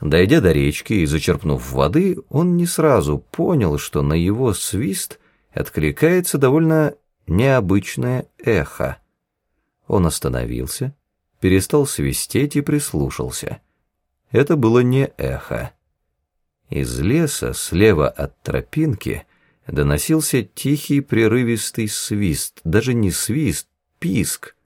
Дойдя до речки и зачерпнув воды, он не сразу понял, что на его свист откликается довольно необычное эхо. Он остановился, перестал свистеть и прислушался. Это было не эхо. Из леса, слева от тропинки, доносился тихий прерывистый свист, даже не свист, писк.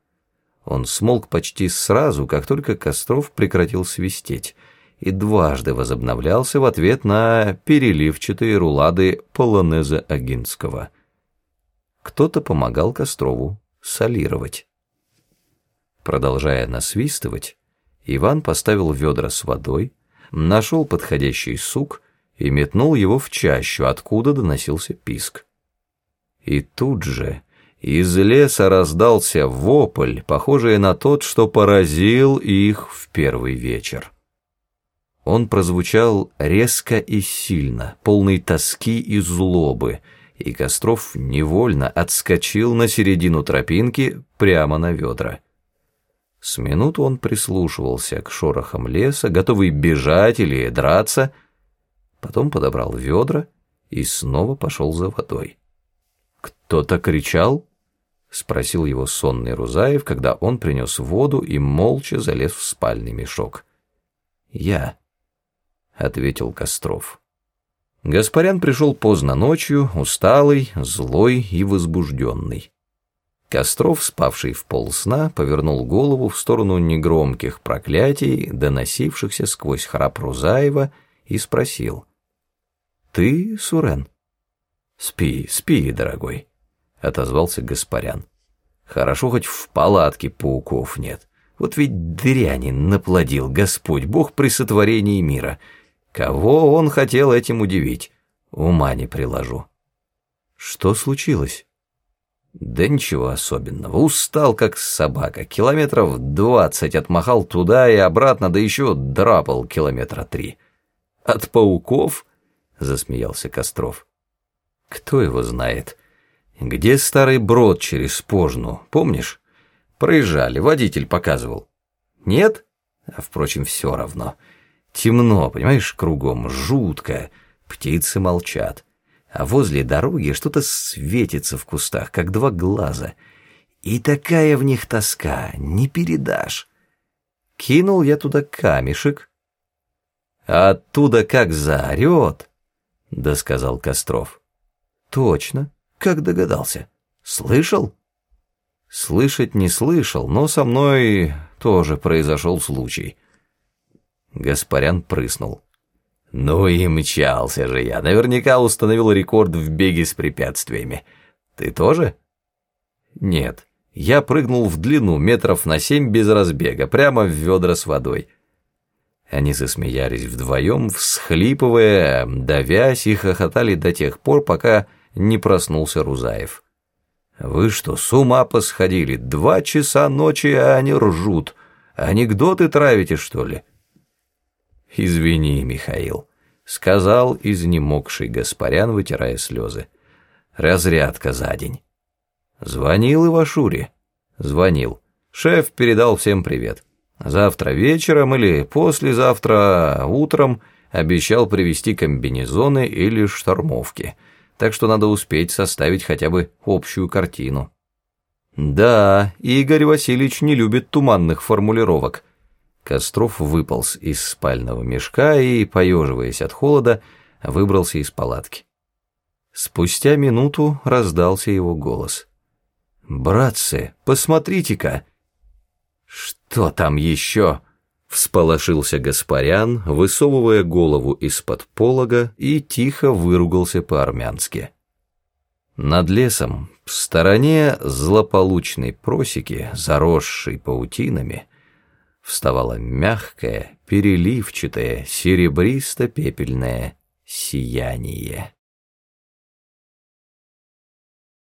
Он смолк почти сразу, как только Костров прекратил свистеть, и дважды возобновлялся в ответ на переливчатые рулады полонеза Агинского. Кто-то помогал Кострову солировать. Продолжая насвистывать, Иван поставил ведра с водой, нашел подходящий сук и метнул его в чащу, откуда доносился писк. И тут же из леса раздался вопль, похожий на тот, что поразил их в первый вечер. Он прозвучал резко и сильно, полный тоски и злобы, и Костров невольно отскочил на середину тропинки прямо на ведра. С минуту он прислушивался к шорохам леса, готовый бежать или драться, потом подобрал ведра и снова пошел за водой. «Кто-то кричал?» — спросил его сонный Рузаев, когда он принес воду и молча залез в спальный мешок. «Я», — ответил Костров. Гаспарян пришел поздно ночью, усталый, злой и возбужденный. Костров, спавший в полсна, повернул голову в сторону негромких проклятий, доносившихся сквозь храп Рузаева, и спросил. «Ты, Сурен?» «Спи, спи, дорогой», — отозвался Гаспарян. «Хорошо, хоть в палатке пауков нет. Вот ведь дряни наплодил Господь Бог при сотворении мира. Кого он хотел этим удивить? Ума не приложу». «Что случилось?» Да ничего особенного. Устал, как собака. Километров двадцать отмахал туда и обратно, да еще драпал километра три. От пауков? Засмеялся Костров. Кто его знает? Где старый брод через Пожну, помнишь? Проезжали, водитель показывал. Нет? А, впрочем, все равно. Темно, понимаешь, кругом, жутко. Птицы молчат а возле дороги что-то светится в кустах, как два глаза. И такая в них тоска, не передашь. Кинул я туда камешек, а оттуда как заорет, — да сказал Костров. Точно, как догадался. Слышал? Слышать не слышал, но со мной тоже произошел случай. Гаспарян прыснул. Ну и мчался же я. Наверняка установил рекорд в беге с препятствиями. Ты тоже? Нет. Я прыгнул в длину метров на семь без разбега, прямо в ведра с водой. Они засмеялись вдвоем, всхлипывая, давясь и хохотали до тех пор, пока не проснулся Рузаев. «Вы что, с ума посходили? Два часа ночи, а они ржут. Анекдоты травите, что ли?» «Извини, Михаил», — сказал изнемогший Гаспарян, вытирая слезы. «Разрядка за день». «Звонил Ивашуре?» «Звонил. Шеф передал всем привет. Завтра вечером или послезавтра утром обещал привезти комбинезоны или штормовки, так что надо успеть составить хотя бы общую картину». «Да, Игорь Васильевич не любит туманных формулировок», Костров выполз из спального мешка и, поеживаясь от холода, выбрался из палатки. Спустя минуту раздался его голос. «Братцы, посмотрите-ка!» «Что там еще?» Всполошился Гаспарян, высовывая голову из-под полога и тихо выругался по-армянски. Над лесом, в стороне злополучной просеки, заросшей паутинами, вставало мягкое, переливчатое, серебристо-пепельное сияние.